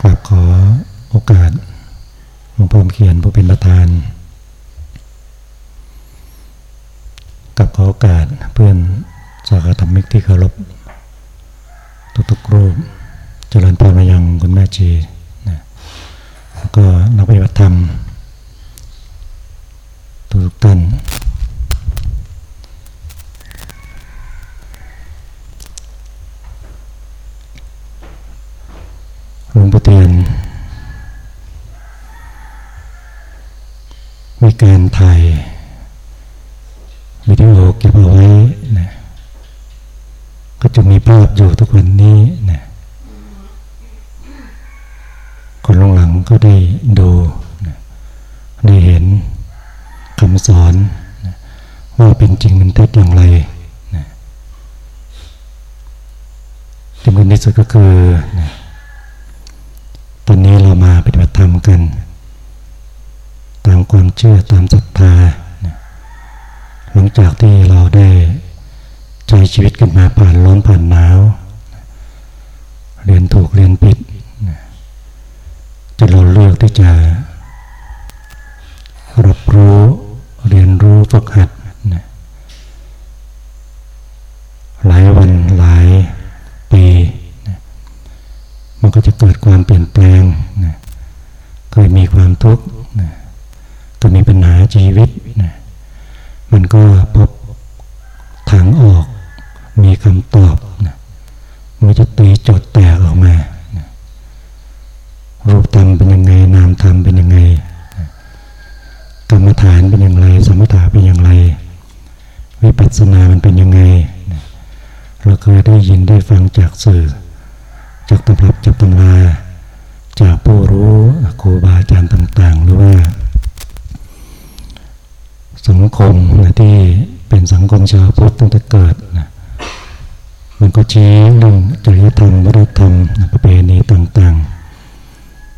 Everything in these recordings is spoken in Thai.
กราบขอโอกาสหลวงพ่อเขียนผู้เป็นประธานกับขอโอกาสเพื่อนสากธรรมิกที่เคารพทุกๆรูปเจริญพรมายังคุณแม่จีนะแล้วก็นักปฏิบัติธรรมทุกท่าน หลวงปู่เทียนมีการถ่ายวิดีโอเก็บเอาไว้นะก็จะมีภาพอยู่ทุกวันนี้นะคนลงหลังก็ได้ดูนะได้เห็นคำสอนนะว่าเป็นจริงเป็นเท็จอย่างไรนะที่มันที่สุดก็คือนะ ตอนนี้เรามาปฏิบัติธรรมกัน ตามความเชื่อตามศรัทธา หลังจากที่เราได้ใจชีวิตกันมาผ่านร้อนผ่านหนาว เรียนถูกเรียนผิดจะเราเลือกที่จะรับรู้เรียนรู้ฝึกหัด หลายวันหลายปี มันก็จะเกิดความเปลี่ยนแปลงนะเคยมีความทุกข์นะก็มีปัญหาชีวิตนะมันก็พบทางออกมีคำตอบนะมันจะตีโจทย์แตกออกมานะรูปธรรมเป็นยังไง นามธรรมเป็นยังไงนะกรรมฐานเป็นอย่างไร สมถะเป็นอย่างไร วิปัสสนามันเป็นยังไงนะเราเคยได้ยินได้ฟังจากสื่อ จากตำรับจากตำราจากผู้รู้ครูบาอาจารย์ต่าง ๆ หรือว่า สังคมนะที่เป็นสังคมชาวพุทธตั้งแต่เกิดนะมันก็ชี้เรื่องจริยธรรมวัฒนธรรมประเพณีต่าง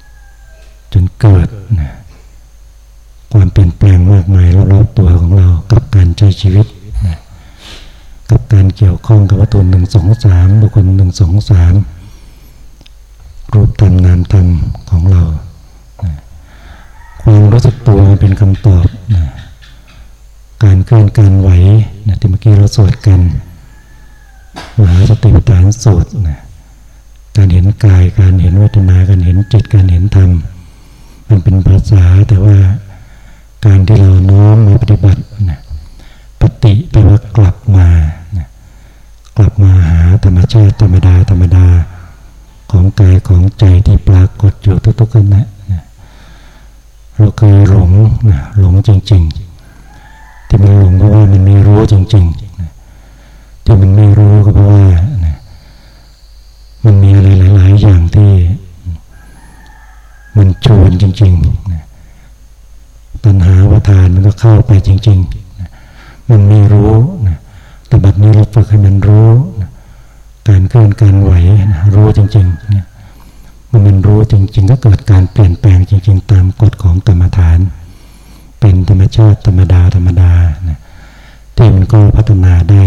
ๆ จนเกิดนะความเปลี่ยนแปลงมากมายรอบๆตัวของเรากับการใช้ชีวิตนะกับการเกี่ยวข้องกับวัตถุหนึ่งสองสามบุคคลหนึ่งสองสาม รูปธรรมนามธรรมของเรา ความรู้สึกตัวเป็นคำตอบนะการเคลื่อนการไหวนะที่เมื่อกี้เราสวดกันมหาสติปัฏฐานสูตรนะการเห็นกายการเห็นเวทนาการเห็นจิตการเห็นธรรม มันเป็นภาษาแต่ว่าการที่เราน้อมมาปฏิบัตินะปฏิแปลว่ากลับมานะกลับมาหาธรรมชาติธรรมดาธรรมดา ของกายของใจที่ปรากฏอยู่ทุกๆขณะนะเราเคยหลงนะหลงจริง ๆ ที่มันหลงเพราะว่ามันไม่รู้จริงๆที่มันไม่รู้ก็เพราะว่ามันมีอะไรหลาย ๆ อย่างที่ มันชวนจริงๆนะตัณหาวทานมันก็เข้าไปจริง ๆ มันไม่รู้แต่บัดนี้เราฝึกให้มันรู้ การเคลื่อนการไหวรู้จริงๆเนี่ยมันมันรู้จริง ๆ ก็เกิดการเปลี่ยนแปลงจริง ๆ ตามกฎของกรรมฐาน เป็นธรรมชาติธรรมดาธรรมดานะที่มันก็พัฒนาได้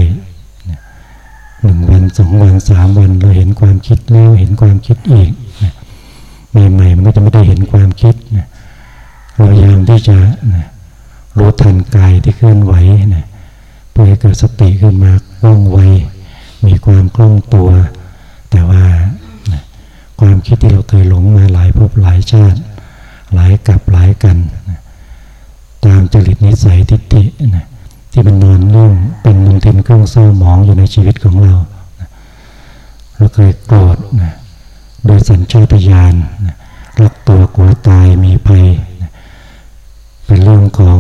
หนึ่งวันสองวันสามวันเราเห็นความคิดแล้วเห็นความคิดอีกนะใหม่ๆมันก็จะไม่ได้เห็นความคิดนะเราพยายามที่จะนะรู้ทันกายที่เคลื่อนไหวนะเพื่อให้เกิดสติขึ้นมาว่องไว มีความคล่องตัว แต่ว่าความคิดที่เราเคยหลงมาหลายภพหลายชาติ หลายกับหลายกัน ตามจริตนิสัยทิฏฐินะที่มันนอนเรื่องเป็นมลทินเครื่องเศร้าหมองอยู่ในชีวิตของเรา เราเคยโกรธนะโดยสัญชาตญาณนะรักตัวกลัวตายมีภัยนะเป็นเรื่องของ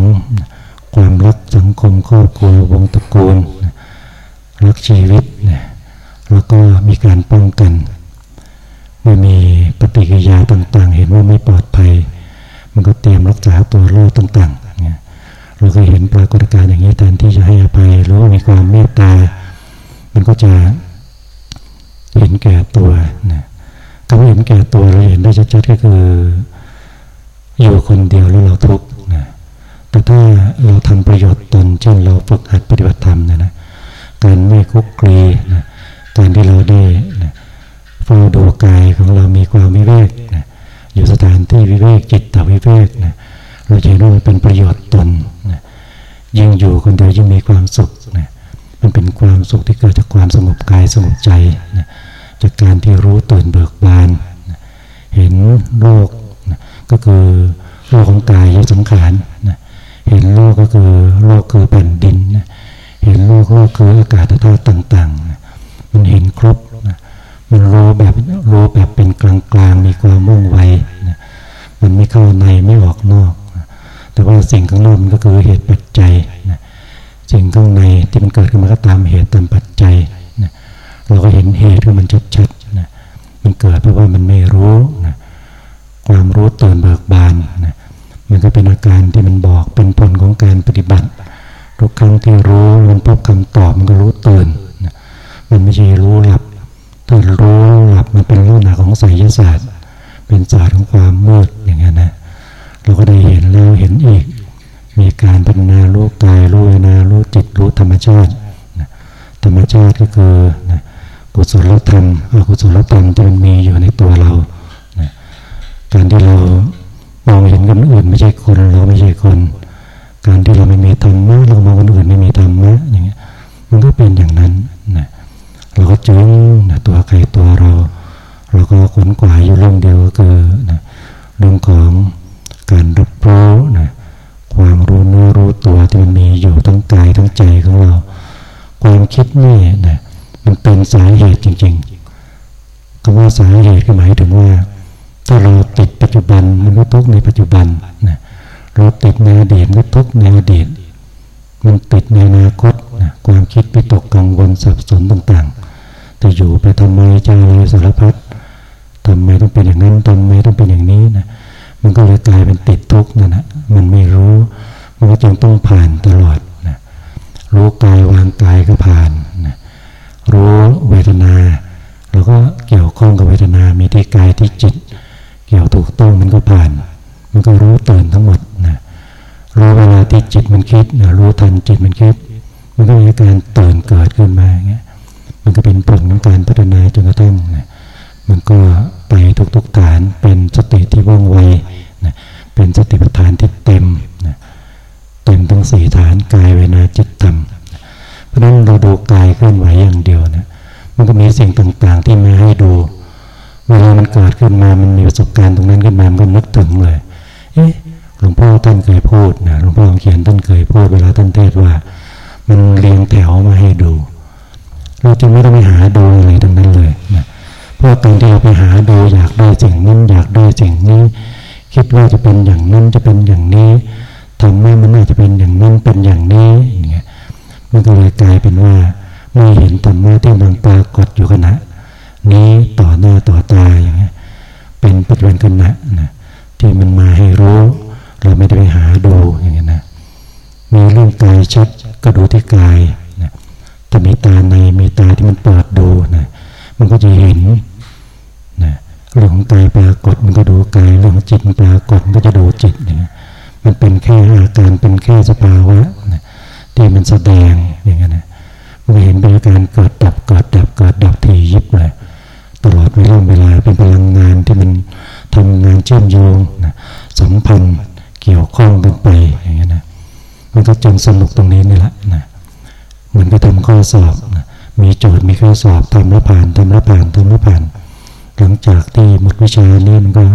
ความรักสังคมครอบครัววงตระกูลนะรักชีวิต ก็มีการป้องกัน เมื่อมีปฏิกิริยาต่างๆ เห็นว่าไม่ปลอดภัย มันก็เตรียมรักษาตัวรอดต่างๆเนี่ยเราเคยเห็นปรากฏการณ์อย่างนี้แทนที่จะให้อภัยหรือว่ามีความเมตตา มันก็จะเห็นแก่ตัวนะคำว่าเห็นแก่ตัวเราเห็นได้ชัดๆก็คืออยู่คนเดียวแล้วเราทุกข์นะแต่ถ้าเราทำประโยชน์ตนเช่นเราฝึกหัดปฏิบัติธรรมนะนะการไม่คุกคีนะ การที่เราได้นะเฝ้าดูกายของเรามีความไม่เวกนะธิวิเวกจิตตวิเวกนะเราจะรู้มันเป็นประโยชน์ตนนะยิ่งอยู่คนเดียวยิ่งมีความสุขนะมันเป็นความสุขที่เกิดจากความสงบกายสงบใจนะจากการที่รู้ตื่นเบิกบานนะเห็นโลกนะก็คือโลกของกายยสังขารนะเห็นโลกก็คือโลกคือแผ่นดินนะเห็นโลกโลกคืออากาศธาตุต่างๆนะ มันเห็นครบนะมันรู้แบบรู้แบบเป็นกลางๆมีความมุ่งไวนะมันไม่เข้าในไม่ออกนอกนะแต่ว่าสิ่งข้างนอกมันก็คือเหตุปัจจัยนะสิ่งข้างในที่มันเกิดขึ้นมาก็ตามเหตุตามปัจจัยนะเราก็เห็นเหตุที่มันชัดๆนะมันเกิดเพราะว่ามันไม่รู้นะความรู้ตื่นเบิกบานนะมันก็เป็นอาการที่มันบอกเป็นผลของการปฏิบัติ ทุกครั้งที่รู้มันพบคำตอบมันก็รู้ตื่น มันไม่ใช่รู้หลับถ้ารู้หลับมันเป็นลักษณะของไสยศาสตร์ เป็นศาสตร์ของความมืดอย่างนี้นะเราก็ได้เห็นแล้วเห็นอีก มีการพัฒนารู้กายรู้เวนารู้จิตรู้ธรรมชาติธรรมชาติก็คือนะกุศลธรรมอกุศลธรรมที่มันมีอยู่ในตัวเรานะการที่เรามองเห็นคนอื่นไม่ใช่คนเราไม่ใช่คน การที่เราไม่มีธรรมะเรามองคนอื่นไม่มีธรรมะอย่างเงี้ยมันก็เป็นอย่างนั้น เราก็จึงนะตัวใครตัวเรา เราก็ขนกวายอยู่เรื่องเดียวก็คือนะเรื่องของการรับรู้นะความรู้เนื้อรู้ตัวที่มันมีอยู่ทั้งกายทั้งใจของเรา ความคิดนี่นะมันเป็นสาเหตุจริงๆคำว่าสาเหตุก็หมายถึงว่า ถ้าเราติดปัจจุบันมันก็ทุกในปัจจุบันนะเราติดในอดีตมันก็ทุกในอดีตมันติดในอนาคตนะความคิดไปตกกังวลสับสนต่างๆ แต่อยู่ไปทำไมใจอะไรสารพัดทำไมต้องเป็นอย่างนั้นทำไมต้องเป็นอย่างนี้นะมันก็เลยกลายเป็นติดทุกข์นั่นนะมันไม่รู้มันก็จึงต้องผ่านตลอดนะรู้กายวางกายก็ผ่านนะรู้เวทนาเราก็เกี่ยวข้องกับเวทนา มีที่กายที่จิต เกี่ยวถูกต้องมันก็ผ่าน มันก็รู้ตื่นทั้งหมดนะรู้เวลาที่จิตมันคิดนะรู้ทันจิตมันคิด มันก็มีอาการตื่นเกิดขึ้นมาอย่างเงี้ย มันก็เป็นผลของการพัฒนาจนกระทั่งนะมันก็ไปทุกๆฐานเป็นสติที่ว่องไวนะเป็นสติปัฏฐานที่เต็มนะเต็มทั้งสี่ฐานกายเวนาจิตธรรมเพราะฉะนั้นเราดูกายเคลื่อนไหวอย่างเดียวนะมันก็มีสิ่งต่างๆที่มาให้ดูเวลามันเกิดขึ้นมามันมีประสบการณ์ตรงนั้นขึ้นมามันก็นึกถึงเลยเอ๊ะหลวงพ่อท่านเคยพูดนะหลวงพ่อเขียนท่านเคยพูดเวลาท่านเทศว่า มันเรียงแถวมาให้ดู เราจึงไม่ต้องไปหาดูอะไรทั้งนั้นเลยนะเพราะการที่เราไปหาดูอยากได้สิ่งนั้นอยากได้สิ่งนี้ คิดว่าจะเป็นอย่างนั้นจะเป็นอย่างนี้ทำให้มันน่าจะเป็นอย่างนั้นเป็นอย่างนี้อย่างเงี้ยมันก็เลยกลายเป็นว่าไม่เห็นธรรมะที่มันปรากฏอยู่ขณะนี้ต่อหน้าต่อตาอย่างเงี้ยเป็นปัจจุบันขณะนะที่มันมาให้รู้ เราไม่ได้ไปหาดูอย่างเงี้ยนะมีเรื่องกายชัดก็ดูที่กาย ถ้ามีตาในมีตาที่มันเปิดดูนะมันก็จะเห็นนะเรื่องของกายปรากฏมันก็ดูกายเรื่องของจิตมันปรากฏมันก็จะดูจิตอย่างเงี้ยมันเป็นแค่อาการเป็นแค่สภาวะนะที่มันแสดงอย่างเงี้ยนะมันเห็นเป็นอาการเกิดดับเกิดดับเกิดดับทียิบเลยตลอดเวลาเวลาเป็นพลังงานที่มันทำงานเชื่อมโยงนะสัมพันธ์เกี่ยวข้องกันไปอย่างเงี้ยนะมันก็จึงสนุกตรงนี้นี่แหละ มือนไปทำข้อสอบนะมีโจทย์มีข้อสอบทำแล้วผ่านทำแล้วผ่านทำแล้วผ่าน หลังจากที่หมดวิชานี่มันก็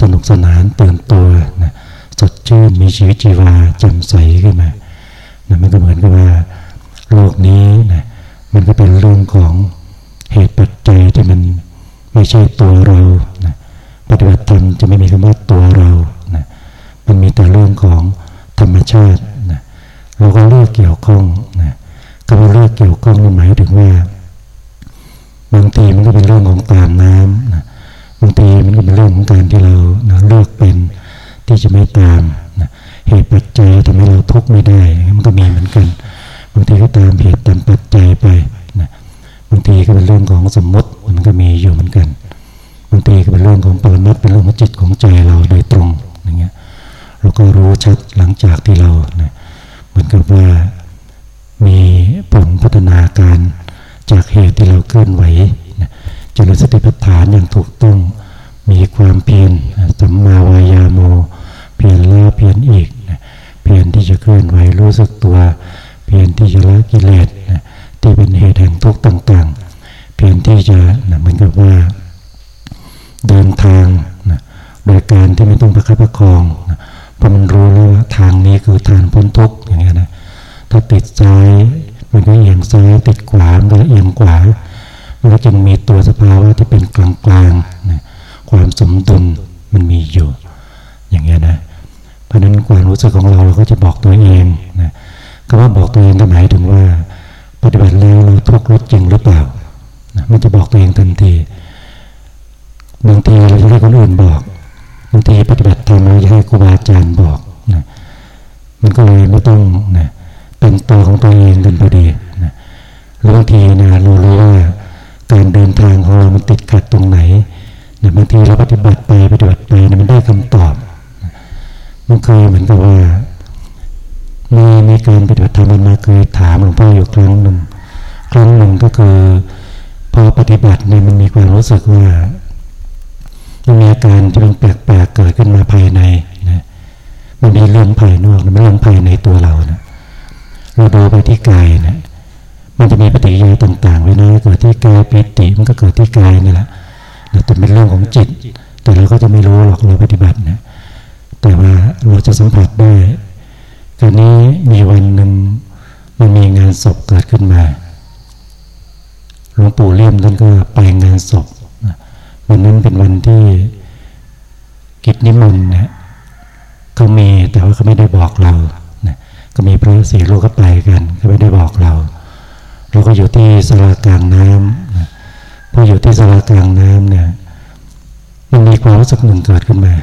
สนุกสนานตื่นตัวนะสดชื่นมีชีวิตชีวาแจ่มใสขึ้นมานะมันก็เหมือนกับว่าโลกนี้นะมันก็เป็นเรื่องของเหตุปัจจัยที่มันไม่ใช่ตัวเรานะปฏิบัติธรรมจะไม่มีคำว่าตัวเรานะมันมีแต่เรื่องของธรรมชาตินะเราก็เลือกเกี่ยวข้องนะ คำว่าเลือกเกี่ยวข้องหมายถึงว่า บางทีมันก็เป็นเรื่องของตามน้ำนะบางทีมันก็เป็นเรื่องของการที่เรานะเลือกเป็นที่จะไม่ตามนะเหตุปัจจัยทำให้เราทุกข์ไม่ได้ มันก็มีเหมือนกัน บางทีก็ตามเหตุตามปัจจัยไปนะบางทีก็เป็นเรื่องของสมมติมันก็มีอยู่เหมือนกันบางทีก็เป็นเรื่องของปรมัตเป็นเรื่องของจิตของใจเราโดยตรงอย่างเงี้ยเราก็รู้ชัดหลังจากที่เรานะเหมือนกับว่า เคลื่อนไหวนะจริญสติปัฏฐานอย่างถูกต้องมีความเพียรสัมมาวายาโม เพียรล้วเพียรอีกนะเพียรที่จะเคลื่อนไหวรู้สึกตัว เพียรที่จะละกิเลสนะที่เป็นเหตุแห่งทุกข์ต่างๆ เพียรที่จะนะเหมือนกับว่าเดินทางนะโดยการที่ไม่ต้องประคับประคองนะเพราะมันรู้แล้วว่าทางนี้คือทางพ้นทุกข์อย่างเงี้ยนะถ้าติดซ้ายมันก็เอียงซ้ายติดขวามันก็เอียงขวา มันก็จึงมีตัวสภาวะที่เป็นกลางกลางนะความสมดุลมันมีอยู่ อย่างเงี้ยนะเพราะนั้นความรู้สึกของเราเราก็จะบอกตัวเองนะก็ว่าบอกตัวเองก็หมายถึงว่า ปฏิบัติแล้วเราทุกข์ลดจริงหรือเปล่านะมันจะบอกตัวเองทันทีบางทีเราจะให้คนอื่นบอกบางทีปฏิบัติธรรมเราจะให้ครูบาอาจารย์บอกนะมันก็เลยไม่ต้องนะเป็นตัวของตัวเองกันพอดีนะหรือบางทีนะเรารู้ว่า การเดินทางของเรามันติดขัดตรงไหนเนะบางทีเราปฏิบัติไปปฏิบัติไปเนะมันได้คำตอบมันเคยเหมือนกับว่ามีในการปฏิบัติธรรมมันมาเคยถามหลวงพ่ออยู่ครั้งหนึ่งครั้งหนึ่งก็คือพอปฏิบัติเนี่ยมันมีความรู้สึกว่ามันมีอาการที่มันแปลกๆเกิดขึ้นมาภายในนะมันมีเรื่องภายนอกมันไม่เรื่องภายในตัวเรานะเราดูไปที่กายนะ มันจะมีปฏิกิริยาต่างๆเวลาเกิดที่กายปิติมันก็เกิดที่กายนี่แหละแต่เป็นเรื่องของจิต แต่เราก็จะไม่รู้หรอกเราปฏิบัตินะแต่ว่าเราจะสัมผัสได้คราวนี้มีวันหนึ่งมันมีงานศพเกิดขึ้นมาหลวงปู่เลี่ยมท่านก็ไปงานศพวันนั้นเป็นวันที่กิจนิมนต์นะเขามีแต่ว่าเขาไม่ได้บอกเรานะก็มีพระสี่ลูกก็ไปกันเขาไม่ได้บอกเรา เราก็อยู่ที่สลากลางน้ำพออยู่ที่สลากลางน้ำเนี่ย มันมีความรู้สึกหนึ่งเกิดขึ้นมา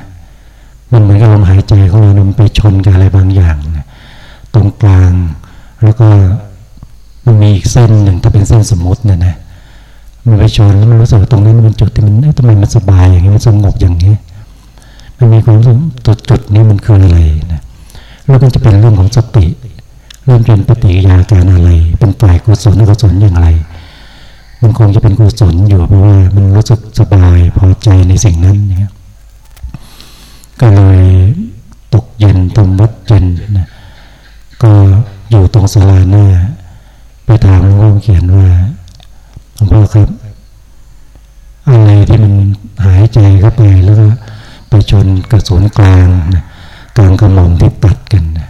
มันเหมือนกับลมหายใจของเรามันไปชนกับอะไรบางอย่างนะตรงกลาง แล้วก็มันมีอีกเส้นหนึ่งถ้าเป็นเส้นสมมติเนี่ยนะมันไปชนแล้วมันรู้สึกตรงนั้มันจุดที่มันทำไมมันสบายอย่างนี้มันสงบอย่างนี้ มันมีความรู้สึกจุดจุดนี้มันคืออะไรนะแล้วมันจะเป็นเรื่องของสติ เริ่มเป็นปฏิกิริยาการอะไร เป็นฝ่ายกุศลอกุศลอย่างไร มันคงจะเป็นกุศลอยู่เพราะว่ามันรู้สึกสบายพอใจในสิ่งนั้นเนี่ยก็เลยตกเย็นตรงวัดเย็นนะก็อยู่ตรงศาลาหน้าไปถามหลวงพ่อเขียนว่าหลวงพ่อครับ อะไรที่มันหายใจเข้าไปแล้วก็ไปชนกระสุนกลางนะกลางกระหม่อมที่ตัดกันนะ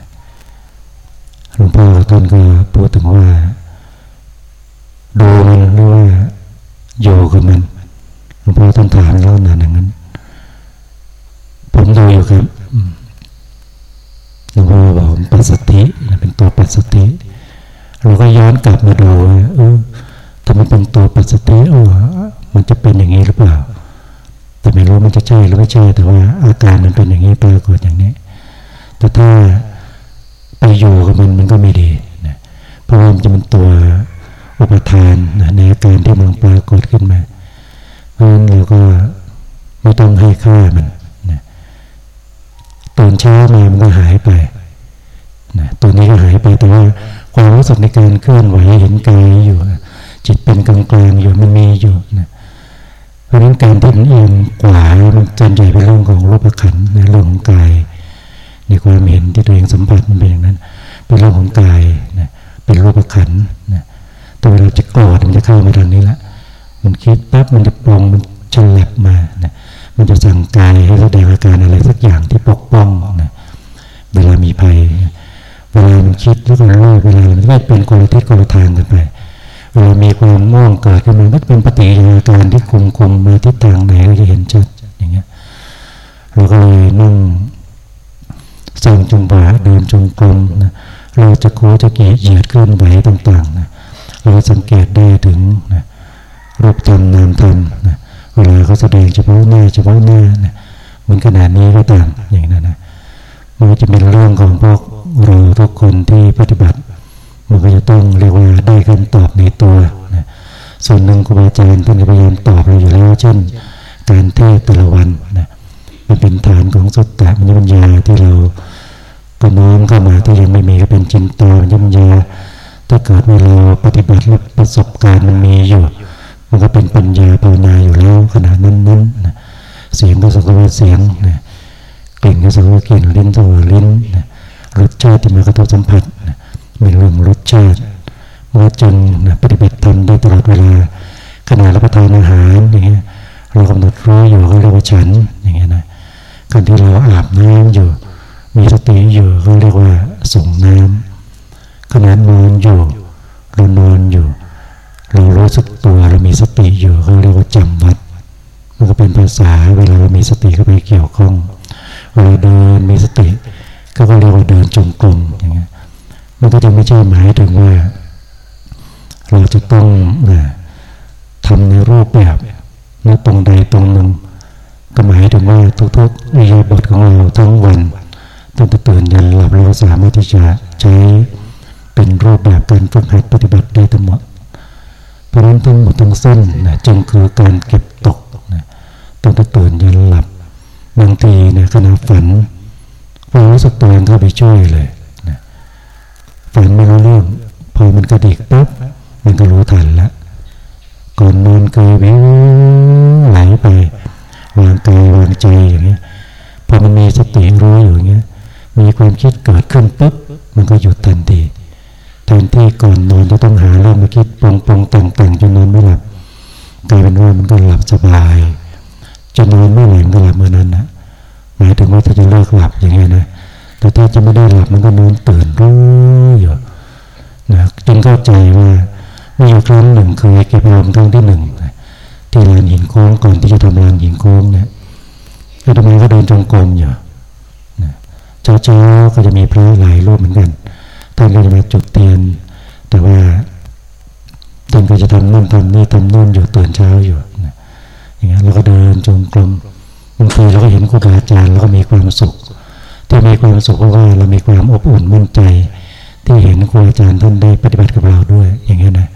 หลวงพ่อท่านก็พูดถึงว่า ดูมันหรือว่าอยู่กับมันหลวงพ่อท่านถามแล้วนานอย่างนั้น ผมดูอยู่ครับหลวงพ่อบอกปัสสติเป็นตัวปัสสติเราก็ย้อนกลับมาดูเออถ้ามันเป็นตัวปัสสติเออมันจะเป็นอย่างนี้หรือเปล่า แต่ไม่รู้มันจะใช่หรือไม่ใช่แต่ว่าอาการมันเป็นอย่างนี้ปรากฏอย่างนี้ แต่ถ้า ไปอยู่กับมันมันก็ไม่ดีนะเพราะมันจะเป็นตัวอุปทานนะในอาการที่มันปรากฏขึ้นมาเพราะฉะนั้นเราก็ไม่ต้องให้ค่ามันนะตอนเช้ามามันก็หายไปนะตัวนี้ก็หายไปแต่ว่าความรู้สึกในการเคลื่อนไหวเห็นกายอยู่จิตเป็นกลางกลางอยู่มันมีอยู่นะเพราะนั้นการที่มันเอียงขวามันจนใหญ่เป็นเรื่องของรูปขันในเรื่องของกายในความเห็นที่ตัวเองสัมผัสมันเป็นอย่างนั้นเรื่องของกายนะเป็นรูปขันนะแต่เวลาจะโกรธมันจะ เข้ามาทางนี้ละ มันคิดปั๊บมันจะปรงมันฉลับมานะมันจะสั่งกายให้แสดงอาการอะไรสักอย่างที่ปกป้องนะเวลามีภัย เวลามันคิดแล้วก็รู้เวลามันไม่เป็นคนลทิศคนลทางกันไป เวลามีความม่วงเกิดขึ้นมาก็เป็นปฏิกิริยาการที่คุมคุมมาทิศทางไหนก็จะเห็นชัดอย่างเงี้ยเราก็เลยนั่งส่งจงบาเดินจงกรมนะเราจะโคจะเกียเหยียดเคลื่อนไหวต่างๆนะ เราสังเกตได้ถึงนะรูปธรรมนามธรรมนะเวลาเขาแสดงเฉพาะหน้าเฉพาะหน้านะเหมือนขนาดนี้ก็ต่ามอย่างนั้นนะมันจะเป็นเรื่องของพวกเราทุกคนที่ปฏิบัติ มันก็จะต้องเรียกว่าได้คำตอบในตัวนะส่วนหนึ่งครูบาอาจารย์ท่านพยายามตอบเราอยู่แล้วเช่น การเทศแต่ละวันนะมันเป็นฐานของสุตตะมัญญปัญญาที่เราก็น้อมเข้ามาที่ยังไม่มีก็เป็นจินตามัญญปัญญา ถ้าเกิดว่าเราปฏิบัติและประสบการณ์มันมีอยู่ มันก็เป็นปัญญาภาวนาอยู่แล้วขณะนั้นนั้นเสียงก็สังเกตเสียงนะกลิ่นก็สักว่ากลิ่นลิ้นสักว่าลิ้นนะรสชาติที่มากระทบสัมผัสนะมีเรื่องรสชาติเมื่อจนนะปฏิบัติธรรมได้ตลอดเวลาขณะรับประทานอาหารอย่างเงี้ยเรากำหนดรู้อยู่ก็เรียกว่าฉันอย่างเงี้ยนะการที่เราอาบน้ำอยู่ มีสติอยู่ก็เรียกว่าส่งน้ำ ขณะนอนอยู่เรานอนอยู่ เรารู้สึกตัวเรามีสติอยู่เขาเรียกว่าจำวัดมันก็เป็นภาษาเวลาเรามีสติก็ไปเกี่ยวข้องเวลาเดินมีสติ ก็เรียกว่าเดินจงกรมอย่างเงี้ยมันก็จะไม่ใช่หมายถึงว่า เราจะต้องนะทำในรูปแบบในตรงใดตรงหนึ่งก็หมายถึงว่าทุกๆอิยาบทของเราทั้งวันตั้งแต่ตื่นยันหลับเราสามารถที่จะใช้ เป็นรูปแบบการฝึกหัดปฏิบัติได้ทั้งหมดเพราะนั้นทั้งหมดทั้งสิ้นนะจึงคือการเก็บตกนะตั้งแต่ตื่นยันหลับบางทีนะขณะฝันความรู้สึกตัวเข้าไปช่วยเลยนะฝันไม่รู้เรื่องพอมันกระดิกปุ๊บมันก็รู้ทันล้วก่อนนอนเคยวิวไหลไปวางกายวางใจอย่างเงี้พอมันมีสติรู้อยู่อย่างเงี้มีความคิดเกิดขึ้นปุ๊บมันก็หยุดทันที แทนที่ก่อนนอนจะต้องหาเรื่องมาคิดปองปองแต่งแต่งจนนอนไม่หลับกลายเป็นว่ามันก็หลับสบายจะนอนไม่หลับก็หลับเมื่อนั้นนะหมายถึงว่าถ้าจะเลิกหลับอย่างเงี้ยนะแต่ถ้าจะไม่ได้หลับมันก็นอนตื่นรู้อยู่นะจึงเข้าใจว่ามีอยู่ครั้งหนึ่งเคยเก็บอารมณ์ครั้งที่หนึ่งที่ลานหินโค้งก่อนที่จะทำลานหินโค้งเนี่ยอาตมก็เดินจงกรมอยู่เช้าๆก็จะมีพระหลายรูปเหมือนกัน ท่านก็จะมาจุดเทียน แต่ว่าท่านก็จะทำนู่นทำนี่ทำนู่นอยู่ตื่นเช้าอยู่อย่างเงี้ยเราก็เดินจงกรมบางทีเราก็เห็นครูบาอาจารย์เราก็มีความสุขที่มีความสุขเพราะว่าเรามีความอบอุ่นมั่นใจ ที่เห็นครูอาจารย์ท่านได้ปฏิบัติกับเราด้วย อย่างเงี้ยนะ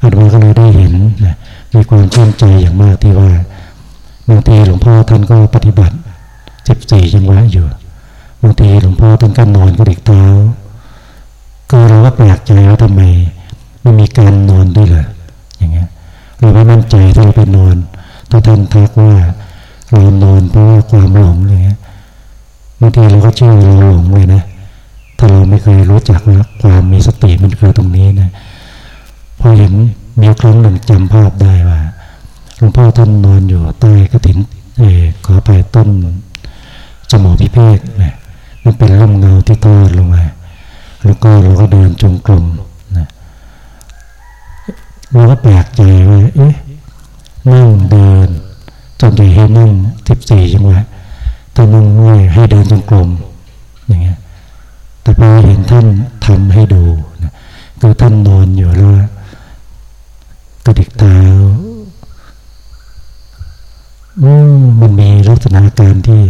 อาตมาก็เลยได้เห็นนะมีความชื่นใจอย่างมากที่ว่าบางทีหลวงพ่อท่านก็ปฏิบัติสิบสี่จังหวะอยู่บางทีหลวงพ่อท่านก็นอนก็เด็กเท้า ก็เราก็แปลกใจว่าทำไมไม่มีการนอนด้วยเหรออย่างเงี้ยเราไม่มั่นใจถ้าเราไปนอนถ้าท่านทักว่าเรานอนเพราะว่าความหลงอย่างเงี้ยบางทีเราก็เชื่อเราหลงเลยนะถ้าเราไม่เคยรู้จักว่าความมีสติมันคือตรงนี้นะพอเห็นมีครั้งหนึ่งจำภาพได้ว่าหลวงพ่อท่านนอนอยู่ใต้กระถินเออขอไปต้นจมอพิเภกนะมันเป็นร่มเงาที่ทอดลงมา แล้วก็เราก็เดินจงกรมนะเราก็แปลกใจว่าเอ๊ะนั่งเดินจนใหญ่ให้นั่งสิบสี่จังหวะถ้านั่งง่วยให้เดินจงกรมอย่างเงี้ยแต่พอเห็นท่านทำให้ดูนะคือท่านนอนอยู่แล้วกระดิกเท้าอืมมันมีลักษณะการที่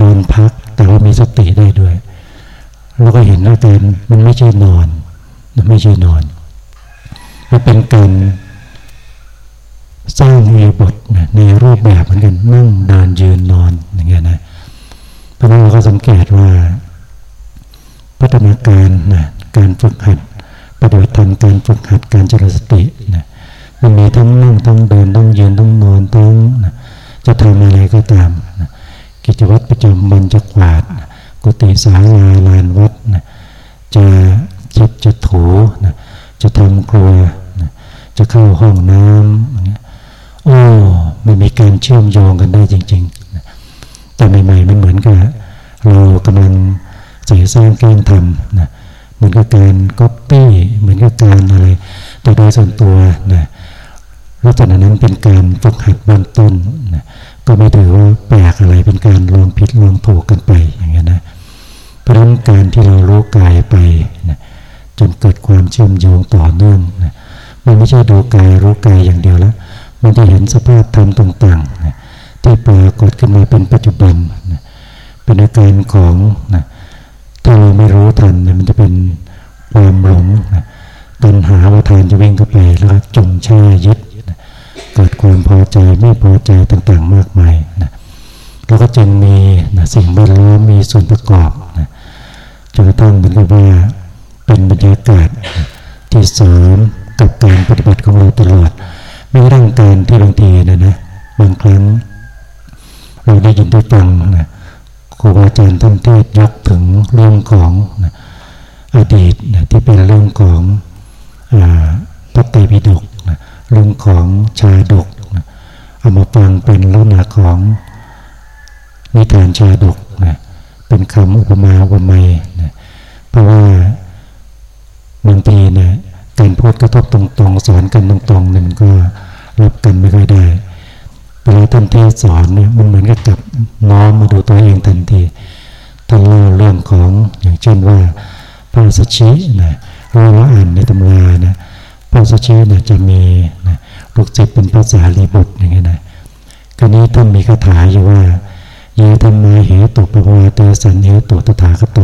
นอนพักแต่ว่ามีสติได้ด้วย เราก็เห็นว่าการมันไม่ใช่นอน มันไม่ใช่นอน มันเป็นการสร้างมีบทในรูปแบบเหมือนกันนั่งเดินยืนนอนอย่างเงี้ยนะเพราะนั้นเราก็สังเกตว่าพัฒนาการนะการฝึกหัดปฏิบัติธรรมการฝึกหัดการเจริญสตินะมันมีทั้งนั่งทั้งเดินต้งยืนต้งนอนต้งนะจะทำอะไรก็ตามนะกิจวัตรประจำวันจะกวาดนะ กุฏิสาลาลานวัดนะจะเช็ดจะถูนะจะทำครัวนะจะเข้าห้องน้ำอย่างเงี้ยโอ้มันมีการเชื่อมโยงกันได้จริงๆนะแต่ใหม่ๆมันเหมือนกับเรากำลังใส่สร้างแกล้งทำนะเหมือนกับการก๊อปปี้เหมือนกับการอะไร แต่โดยส่วนตัวนะลักษณะนั้นเป็นการฝึกหัดเบื้องต้นนะ ก็ไม่ถือว่าแปลกอะไรเป็นการลองผิดลองถูกกันไปอย่างเงี้ยนะเพราะฉะนั้นการที่เรารู้กายไปนะจนเกิดความเชื่อมโยงต่อเนื่องนะมันไม่ใช่ดูกายรู้กายอย่างเดียวแล้วมันจะเห็นสภาพธรรมต่างๆนะที่ปรากฏขึ้นมาเป็นปัจจุบันนะเป็นอาการของนะถ้าเราไม่รู้ทันนะมันจะเป็นความหลงนะตัณหาว่าทานจะวิ่งเข้าไปแล้วจงแช่ยึด เกิดความพอใจไม่พอใจต่างๆมากมายนะแล้วก็จึงมีนะสิ่งแวดล้อมมีส่วนประกอบนะจนกระทั่งเหมือนกับว่าเป็นบรรยากาศที่เสริมกับการปฏิบัติของเราตลอดไม่ร่างการที่บางทีนะนะบางครั้งเราได้ยินได้ฟังนะครูบาอาจารย์ท่านเทศยกถึงเรื่องของนะอดีตนะที่เป็นเรื่องของพระไตรปิฎก เรื่องของชาดกนะเอามาฟังเป็นลักษณะของนิทานชาดกนะเป็นคำอุปมาอุปไมยนะเพราะว่าบางทีนะการพูดกระทบตรงๆ สอนกันตรงๆเนี่ยมันก็รับกันไม่ค่อยได้เวลาท่านเทศสอนเนี่ยมันเหมือนกับกับน้อมมาดูตัวเองทันทีท่านเล่าเรื่องของอย่างเช่นว่าพระสัชชินะเราอ่านในตำรานะ พระสัชชินะจะมีนะลูกศิษย์เป็นภาษาลีบุตรอย่างเงี้ยนะกรณีท่านมีคาถาอยู่ว่าเยธรรมาเหตุปวาเตสันเหตุตถาคโต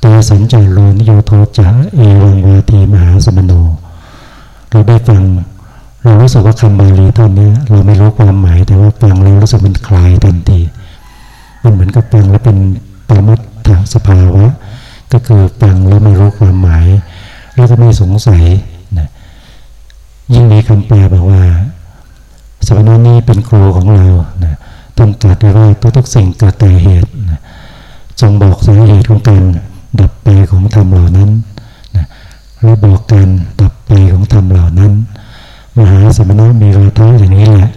เตสัญจารโลนิโยโทจะเอวังวาทีมหาสมโนเราได้ฟัง เรารู้สึกว่าคำบาลีท่านนี้เราไม่รู้ความหมายแต่ว่าฟังแล้วรู้สึกมันคลายทันทีมันเหมือนกับฟังแล้วเป็นปรมัตถสภาวะ ก็คือฟังแล้วไม่รู้ความหมาย แล้วก็ไม่สงสัย ยิ่งมีคำแปลบอกว่าสมณนี้เป็นครูของเรานะท่านตรัสไว้ว่าทุกสิ่งเกิดแต่เหตุนะจงบอกสาเหตุของการดับไปของธรรมเหล่านั้นนะและบอกการดับไปของธรรมเหล่านั้น มหาสมณะมีราทะอย่างนี้แหละ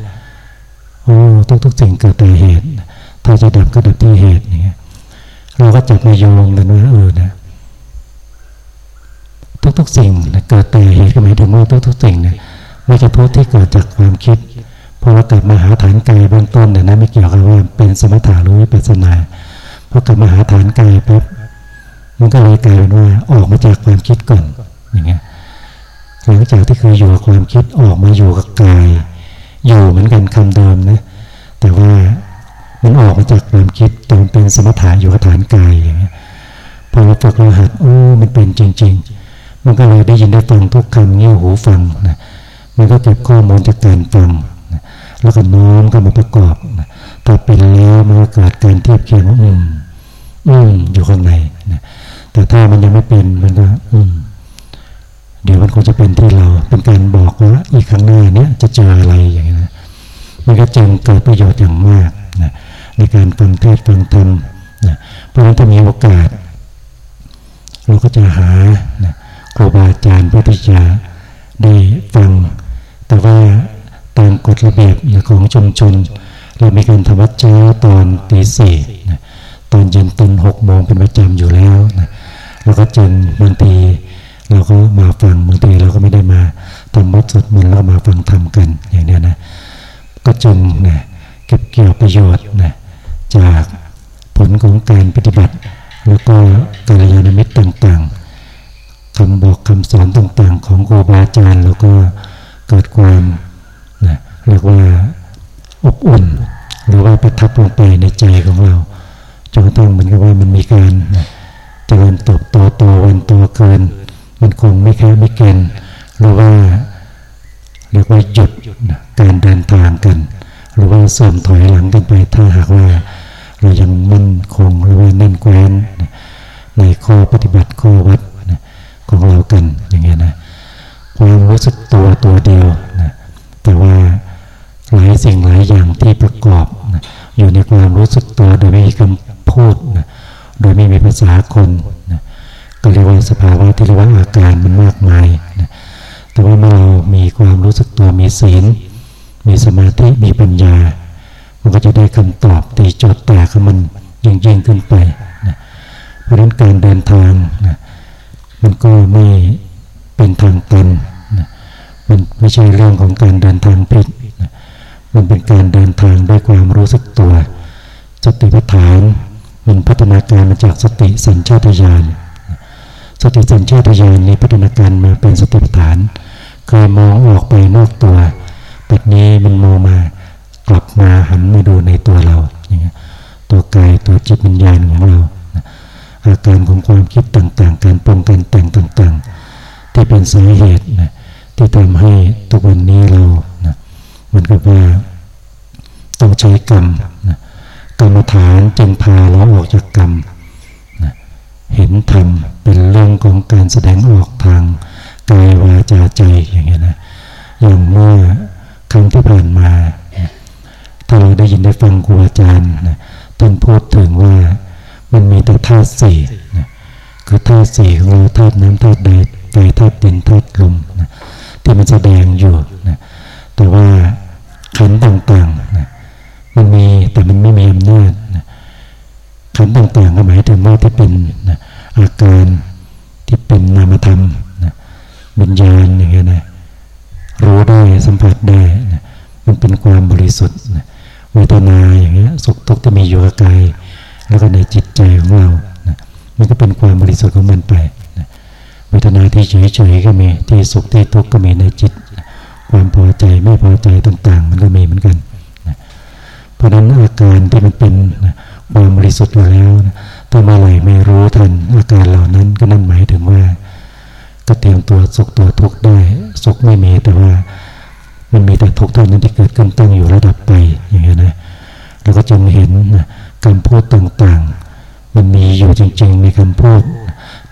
โอ้ทุกๆสิ่งเกิดแต่เหตุ ถ้าจะดับก็ดับที่เหตุอย่างเงี้ยเราก็จับมาโยงกันว่าเออนะทุกๆสิ่งเกิดแต่เหตุก็หมายถึงว่าทุกๆสิ่งเนี่ย ไม่ใช่ทุกที่เกิดจากความคิดพอเรากลับมาหาฐานกายเบื้องต้นเนี่ยนะไม่เกี่ยวกับว่าเป็นสมถะหรือวิปัสสนาพอกลับมาหาฐานกายปั๊บมันก็เลยกลายเป็นว่าออกมาจากความคิดก่อนอย่างเงี้ยหลังจากที่เคยอยู่กับความคิดออกมาอยู่กับกาย อยู่เหมือนกันคำเดิมนะแต่ว่ามันออกมาจากความคิดแต่มันเป็นสมถะอยู่กับฐานกายอย่างเงี้ยพอเราฝึกเราหัดโอ้มันเป็นจริง ๆ มันก็เลยได้ยินได้ฟังทุกคำเงี้ยหูฟังนะ มันก็เก็บข้อมูลจากการฟังแล้วก็น้อมก็มาประกอบนะถ้าเป็นแล้วมันก็เกิดการเทียบเคียงว่าอืมอืมอยู่ข้างในนะแต่ถ้ามันยังไม่เป็นมันก็อืมเดี๋ยวมันคงจะเป็นที่เราเป็นการบอกว่าอีกครั้งหน้าเนี้ยจะเจออะไรอย่างเงี้ยนะมันก็จึงเกิดประโยชน์อย่างมากนะในการฟังเทศฟังธรรมนะเพราะฉะนั้นถ้ามีโอกาส เราก็จะหานะครูบาอาจารย์พุทธจาได้ฟัง แต่ว่าตามกฎระเบียบของชุมชน เรามีการทำวัดเช้าตอนตีสี่นะตอนเย็นตอนหกโมงเป็นประจำอยู่แล้วนะแล้วก็จึงบางทีเราก็มาฟังบางทีเราก็ไม่ได้มาทำวัดสดมนต์เรามาฟังธรรมกันอย่างนี้นะก็จึงนะเก็บเกี่ยวประโยชน์นะจากผลของการปฏิบัติ แล้วก็กาลยานมิตรต่างๆคำบอกคำสอนต่างๆ ของครูบาอาจารย์แล้วก็ เกิดความนะเรียกว่าอบอุ่น หรือว่าประทับลงไปในใจของเราจนกระทั่งมือนกับว่ามันมีการนะเจริญเติบโตโตวันโตเกิน มันคงไม่แค่ไม่เกินหรือว่าเรียกว่าหยุดนะการเดินทางกัน หรือว่าเสื่อมถอยหลังกันไปถ้าหากว่าเรายังมั่นคงหรือว่าแน่นแกวนในข้อปฏิบัติข้อวัดของเรากันอย่างเงี้ยนะ ความรู้สึกตัวตัวเดียวนะแต่ว่าหลายสิ่งหลายอย่างที่ประกอบนะอยู่ในความรู้สึกตัวโดยไม่มีคำพูดนะโดยไม่มีภาษาคนนะก็เรียกว่าสภาวะที่เรียกว่าอาการมันมากมายนะแต่ว่าเมื่อเรามีความรู้สึกตัวมีศีล มีสมาธิมีปัญญา มันก็จะได้คำตอบตีโจทย์แตกมันยิ่งยิ่งขึ้นไปนะเพราะฉะนั้นการเดินทางนะมันก็ไม่ เป็นทางตันนะมันไม่ใช่เรื่องของการเดินทางผิดนะมันเป็นการเดินทางด้วยความรู้สึกตัว สติปัฏฐานมันพัฒนาการมาจากสติสัญชาตญาณ สติสัญชาตญาณนี้พัฒนาการมาเป็นสติปัฏฐาน เคยมองออกไปนอกตัวปัจนี้มันมองมากลับมาหันมาดูในตัวเราอย่างเงี้ยตัวกายตัวจิตวิญญาณของเราอาการของความคิดต่างๆ การปรุงการแต่งต่างๆ ที่เป็นสาเหตุนะที่ทำให้ทุกวันนี้เรานะมันก็ว่าต้องใช้กรรมนะกรรมฐานจึงพาเราออกจากกรรมนะเห็นธรรมเป็นเรื่องของการแสดงออกทางกายวาจาใจอย่างเงี้ยนะอย่างเมื่อครั้งที่ผ่านมาถ้าเราได้ยินได้ฟังครูอาจารย์นะท่านพูดถึงว่ามันมีแต่ธาตุสี่นะคือธาตุสี่ของเราธาตุน้ำธาตุดิน ใดไฟธาตุดินธาตุลมนะที่มันแสดงอยู่นะแต่ว่าขันต่างๆนะมันมีแต่มันไม่มีอำนาจนะขันต่างๆก็หมายถึงว่าที่เป็นนะอาการที่เป็นนามธรรมนะวิญญาณอย่างเงี้ยนะรู้ได้สัมผัสได้นะมันเป็นความบริสุทธิ์นะเวทนาอย่างเงี้ยสุขทุกข์ที่มีอยู่กับกายแล้วก็ในจิตใจของเรานะมันก็เป็นความบริสุทธิ์ของมันไป เวทนาที่เฉยๆก็มีที่สุขที่ทุกข์ก็มีในจิต ความพอใจไม่พอใจต่าง ๆ มันก็มีเหมือนกันนะเพราะนั้นอาการที่มันเป็นนะความบริสุทธิ์อยู่แล้วนะถ้าเมื่อไหร่ไม่รู้ทันอาการเหล่านั้นก็นั่นหมายถึงว่า ก็เตรียมตัวสุขตัวทุกข์ได้สุขไม่มีแต่ว่ามันมีแต่ทุกข์เท่านั้นที่เกิดขึ้นตั้งอยู่ระดับไปอย่างเงี้ยนะเราก็จึงเห็นนะคำพูดต่างๆ มันมีอยู่จริงๆในคำพูด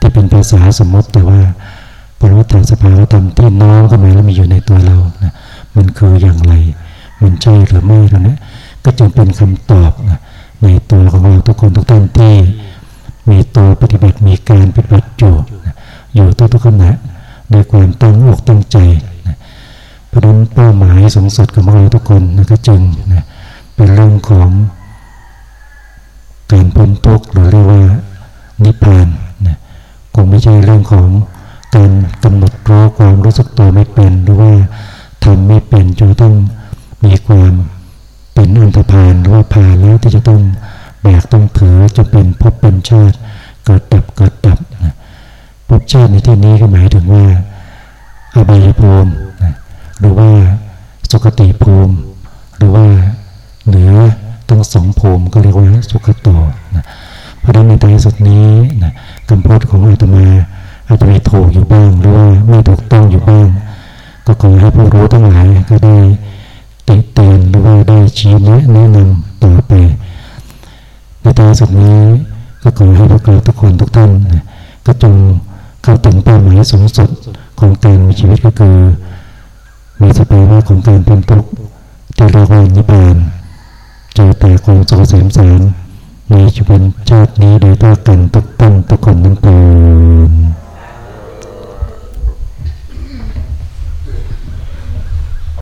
ที่เป็นภาษาสมมติแต่ว่าปรมัตถสภาวธรรมที่น้อมเข้ามาแล้วมีอยู่ในตัวเรานะมันคืออย่างไร มันใช่หรือไม่ตรงนี้ก็จึงเป็นคำตอบนะในตัวของเราทุกคนทุกท่านที่มีตัวปฏิบัติมีการปฏิบัติอยู่นะอยู่ทุกทุกขณะโดยความตั้งอกตั้งใจนะเพราะนั้นเป้าหมายสูงสุดของเราทุกคนนะก็จึงนะเป็นเรื่องของการพ้นทุกข์หรือเรียกว่านิพพาน คงไม่ใช่เรื่องของการกำหนดรู้ความรู้สึกตัวไม่เป็นหรือว่าทำไม่เป็นจนต้องมีความเป็นอันธพาลหรือว่าพาแล้วที่จะต้องแบกต้องถือจะเป็นพบเป็นชาติเกิดดับเกิดดับนะพบชาติในที่นี้ก็หมายถึงว่าอบายภูมิหรือว่าสุคติภูมิ หรือว่าเหนือทั้งสองภูมิก็เรียกว่าสุขโตนะ เพราะฉะนั้นในท้ายสุดนี้นะคำพูดของอาตมาอาจจะไม่ถูกอยู่บ้างหรือว่าไม่ถูกต้องอยู่บ้าง ก็ขอให้ผู้รู้ทั้งหลายก็ได้ติเตือนหรือว่าได้ชี้แนะแนะนำต่อไปในท้ายสุดนี้ก็ขอให้พวกเราทุกคนทุกท่านนะก็จงเข้าถึงเป้าหมายสูงสุดของการมีชีวิตก็คือ มีสภาวะของการเป็นทุกข์ที่เรียกว่านิพพานเจอแต่ความสุขเสริมสาร มีชีวิตชาตินี้โดยทั่วกันทุกต้นทุกคนทั้งปวง